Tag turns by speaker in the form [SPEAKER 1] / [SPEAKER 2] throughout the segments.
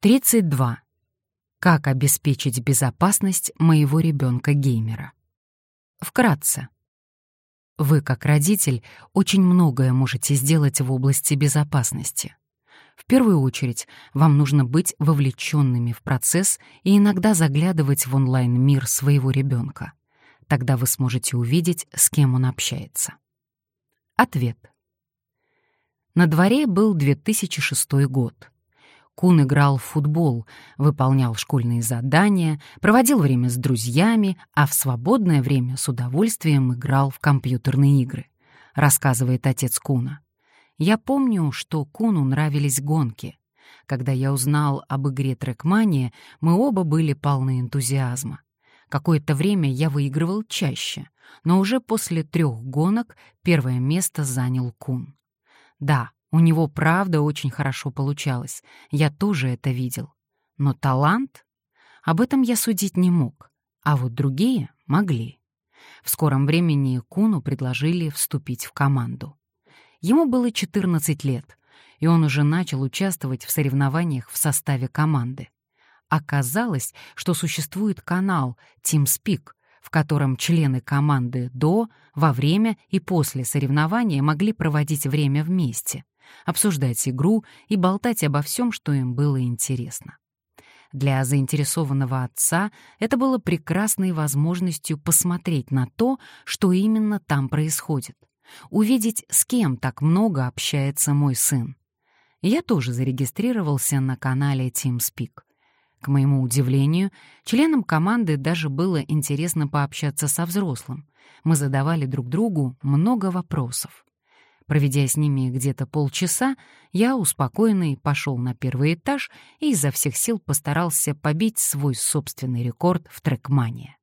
[SPEAKER 1] 32. Как обеспечить безопасность моего ребенка-геймера? Вкратце. Вы, как родитель, очень многое можете сделать в области безопасности. В первую очередь, вам нужно быть вовлеченными в процесс и иногда заглядывать в онлайн-мир своего ребенка. Тогда вы сможете увидеть, с кем он общается. Ответ. На дворе был 2006 год. Кун играл в футбол, выполнял школьные задания, проводил время с друзьями, а в свободное время с удовольствием играл в компьютерные игры, рассказывает отец Куна. Я помню, что Куну нравились гонки. Когда я узнал об игре Трекмания, мы оба были полны энтузиазма. Какое-то время я выигрывал чаще, но уже после трех гонок первое место занял Кун. Да, у него правда очень хорошо получалось, я тоже это видел. Но талант? Об этом я судить не мог, а вот другие могли. В скором времени Куну предложили вступить в команду. Ему было 14 лет, и он уже начал участвовать в соревнованиях в составе команды. Оказалось, что существует канал TeamSpeak, в котором члены команды до, во время и после соревнования могли проводить время вместе, обсуждать игру и болтать обо всем, что им было интересно. Для заинтересованного отца это было прекрасной возможностью посмотреть на то, что именно там происходит, увидеть, с кем так много общается мой сын. Я тоже зарегистрировался на канале TeamSpeak. К моему удивлению, членам команды даже было интересно пообщаться со взрослым. Мы задавали друг другу много вопросов. Проведя с ними где-то полчаса, я, успокоенный, пошел на первый этаж и изо всех сил постарался побить свой собственный рекорд в трекмане.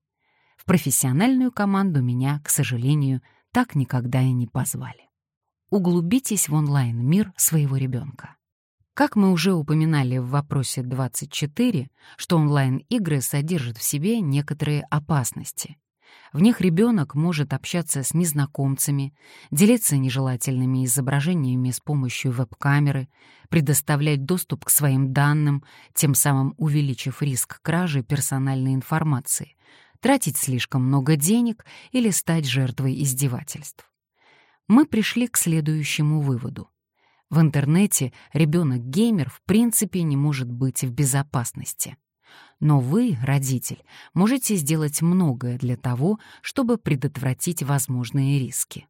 [SPEAKER 1] В профессиональную команду меня, к сожалению, так никогда и не позвали. Углубитесь в онлайн-мир своего ребенка. Как мы уже упоминали в вопросе 24, что онлайн-игры содержат в себе некоторые опасности. В них ребенок может общаться с незнакомцами, делиться нежелательными изображениями с помощью веб-камеры, предоставлять доступ к своим данным, тем самым увеличив риск кражи персональной информации, тратить слишком много денег или стать жертвой издевательств. Мы пришли к следующему выводу. В интернете ребенок-геймер в принципе не может быть в безопасности. Но вы, родитель, можете сделать многое для того, чтобы предотвратить возможные риски.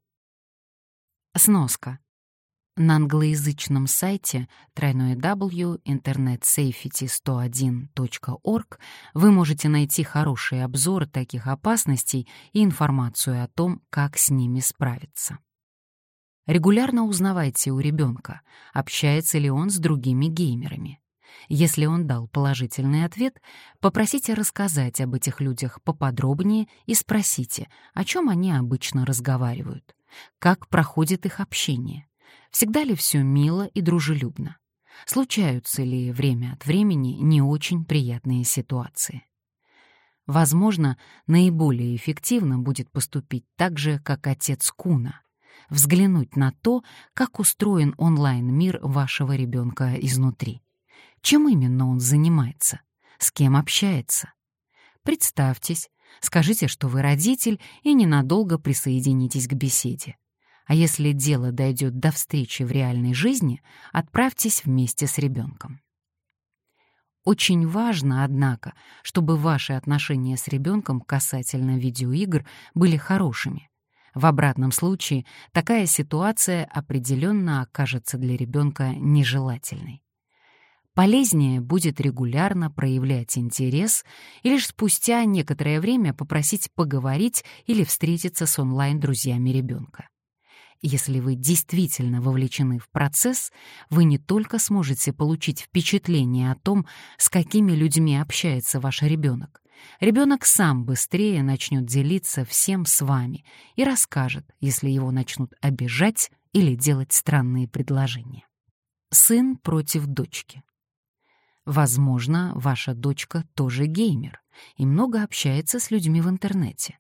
[SPEAKER 1] Сноска. На англоязычном сайте www.internetsafety101.org вы можете найти хороший обзор таких опасностей и информацию о том, как с ними справиться. Регулярно узнавайте у ребенка, общается ли он с другими геймерами. Если он дал положительный ответ, попросите рассказать об этих людях поподробнее и спросите, о чем они обычно разговаривают, как проходит их общение, всегда ли все мило и дружелюбно, случаются ли время от времени не очень приятные ситуации. Возможно, наиболее эффективно будет поступить так же, как отец Куна, взглянуть на то, как устроен онлайн-мир вашего ребенка изнутри. Чем именно он занимается? С кем общается? Представьтесь, скажите, что вы родитель, и ненадолго присоединитесь к беседе. А если дело дойдет до встречи в реальной жизни, отправьтесь вместе с ребенком. Очень важно, однако, чтобы ваши отношения с ребенком касательно видеоигр были хорошими, в обратном случае такая ситуация определенно окажется для ребенка нежелательной. Полезнее будет регулярно проявлять интерес и лишь спустя некоторое время попросить поговорить или встретиться с онлайн-друзьями ребенка. Если вы действительно вовлечены в процесс, вы не только сможете получить впечатление о том, с какими людьми общается ваш ребенок, Ребенок сам быстрее начнет делиться всем с вами и расскажет, если его начнут обижать или делать странные предложения. Сын против дочки. Возможно, ваша дочка тоже геймер и много общается с людьми в интернете.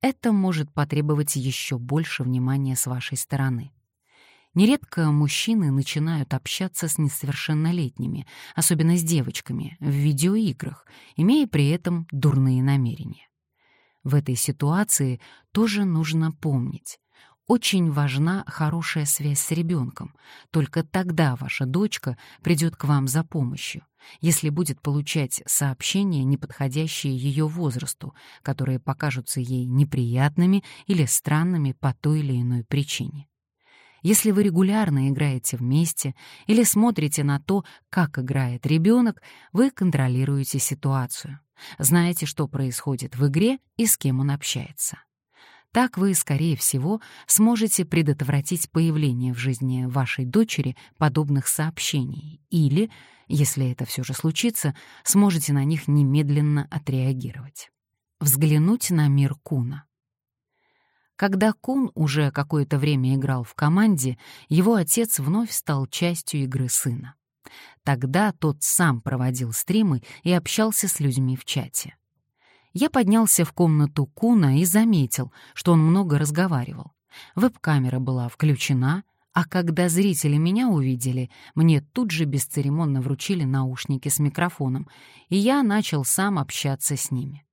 [SPEAKER 1] Это может потребовать еще больше внимания с вашей стороны. Нередко мужчины начинают общаться с несовершеннолетними, особенно с девочками, в видеоиграх, имея при этом дурные намерения. В этой ситуации тоже нужно помнить. Очень важна хорошая связь с ребенком. Только тогда ваша дочка придет к вам за помощью, если будет получать сообщения, не подходящие ее возрасту, которые покажутся ей неприятными или странными по той или иной причине. Если вы регулярно играете вместе или смотрите на то, как играет ребенок, вы контролируете ситуацию, знаете, что происходит в игре и с кем он общается. Так вы, скорее всего, сможете предотвратить появление в жизни вашей дочери подобных сообщений или, если это все же случится, сможете на них немедленно отреагировать. Взглянуть на мир Куна. Когда Кун уже какое-то время играл в команде, его отец вновь стал частью игры сына. Тогда тот сам проводил стримы и общался с людьми в чате. Я поднялся в комнату Куна и заметил, что он много разговаривал. Веб-камера была включена, а когда зрители меня увидели, мне тут же бесцеремонно вручили наушники с микрофоном, и я начал сам общаться с ними.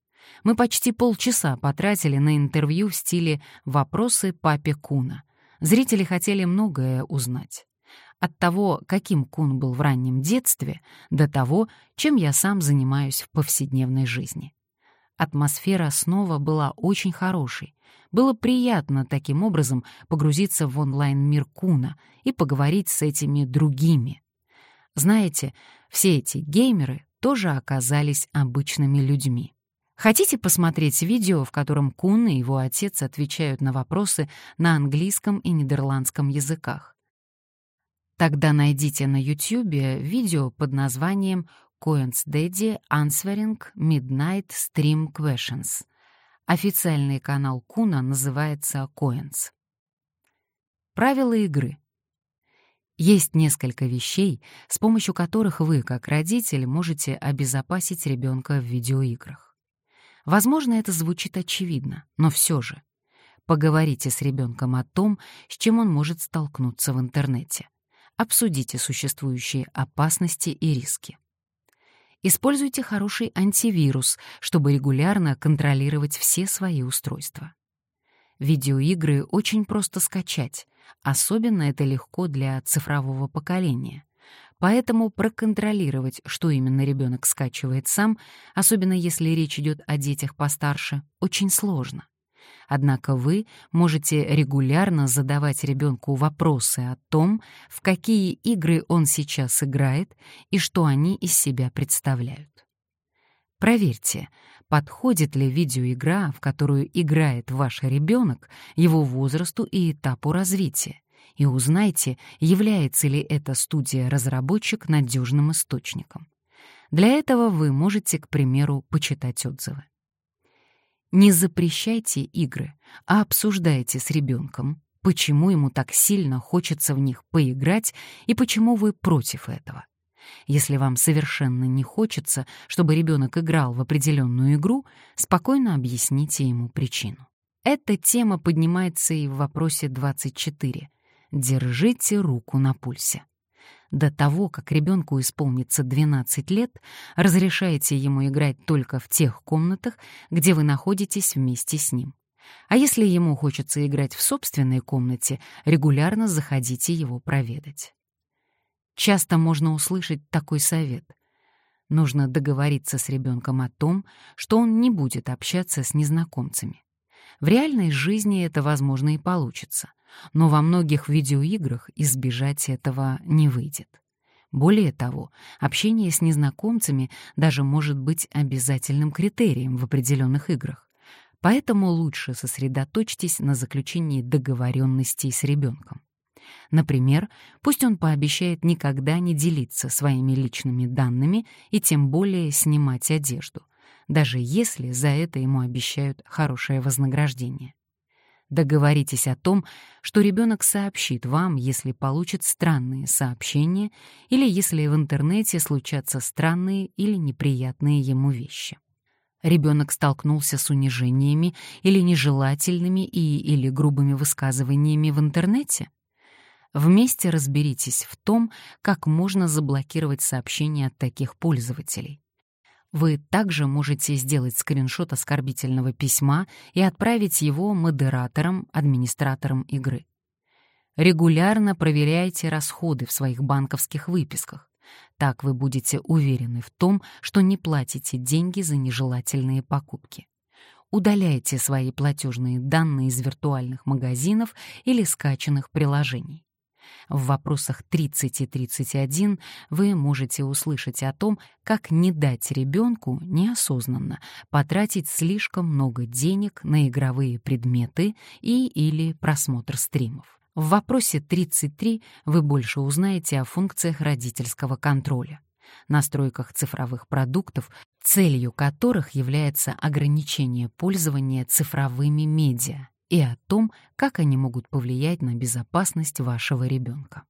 [SPEAKER 1] Мы почти полчаса потратили на интервью в стиле «Вопросы папе Куна». Зрители хотели многое узнать. От того, каким Кун был в раннем детстве, до того, чем я сам занимаюсь в повседневной жизни. Атмосфера снова была очень хорошей. Было приятно таким образом погрузиться в онлайн-мир Куна и поговорить с этими другими. Знаете, все эти геймеры тоже оказались обычными людьми. Хотите посмотреть видео, в котором Кун и его отец отвечают на вопросы на английском и нидерландском языках? Тогда найдите на YouTube видео под названием Coins Daddy Answering Midnight Stream Questions. Официальный канал Куна называется Coins. Правила игры. Есть несколько вещей, с помощью которых вы, как родитель, можете обезопасить ребенка в видеоиграх. Возможно, это звучит очевидно, но все же. Поговорите с ребенком о том, с чем он может столкнуться в интернете. Обсудите существующие опасности и риски. Используйте хороший антивирус, чтобы регулярно контролировать все свои устройства. Видеоигры очень просто скачать, особенно это легко для цифрового поколения. Поэтому проконтролировать, что именно ребенок скачивает сам, особенно если речь идет о детях постарше, очень сложно. Однако вы можете регулярно задавать ребенку вопросы о том, в какие игры он сейчас играет и что они из себя представляют. Проверьте, подходит ли видеоигра, в которую играет ваш ребенок, его возрасту и этапу развития, и узнайте, является ли эта студия-разработчик надежным источником. Для этого вы можете, к примеру, почитать отзывы. Не запрещайте игры, а обсуждайте с ребенком, почему ему так сильно хочется в них поиграть и почему вы против этого. Если вам совершенно не хочется, чтобы ребенок играл в определенную игру, спокойно объясните ему причину. Эта тема поднимается и в вопросе 24 держите руку на пульсе. До того, как ребенку исполнится 12 лет, разрешайте ему играть только в тех комнатах, где вы находитесь вместе с ним. А если ему хочется играть в собственной комнате, регулярно заходите его проведать. Часто можно услышать такой совет. Нужно договориться с ребенком о том, что он не будет общаться с незнакомцами. В реальной жизни это, возможно, и получится, но во многих видеоиграх избежать этого не выйдет. Более того, общение с незнакомцами даже может быть обязательным критерием в определенных играх. Поэтому лучше сосредоточьтесь на заключении договоренностей с ребенком. Например, пусть он пообещает никогда не делиться своими личными данными и тем более снимать одежду, даже если за это ему обещают хорошее вознаграждение. Договоритесь о том, что ребенок сообщит вам, если получит странные сообщения или если в интернете случатся странные или неприятные ему вещи. Ребенок столкнулся с унижениями или нежелательными и или грубыми высказываниями в интернете? Вместе разберитесь в том, как можно заблокировать сообщения от таких пользователей. Вы также можете сделать скриншот оскорбительного письма и отправить его модераторам, администраторам игры. Регулярно проверяйте расходы в своих банковских выписках. Так вы будете уверены в том, что не платите деньги за нежелательные покупки. Удаляйте свои платежные данные из виртуальных магазинов или скачанных приложений. В вопросах 30 и 31 вы можете услышать о том, как не дать ребенку неосознанно потратить слишком много денег на игровые предметы и или просмотр стримов. В вопросе 33 вы больше узнаете о функциях родительского контроля, настройках цифровых продуктов, целью которых является ограничение пользования цифровыми медиа, и о том, как они могут повлиять на безопасность вашего ребенка.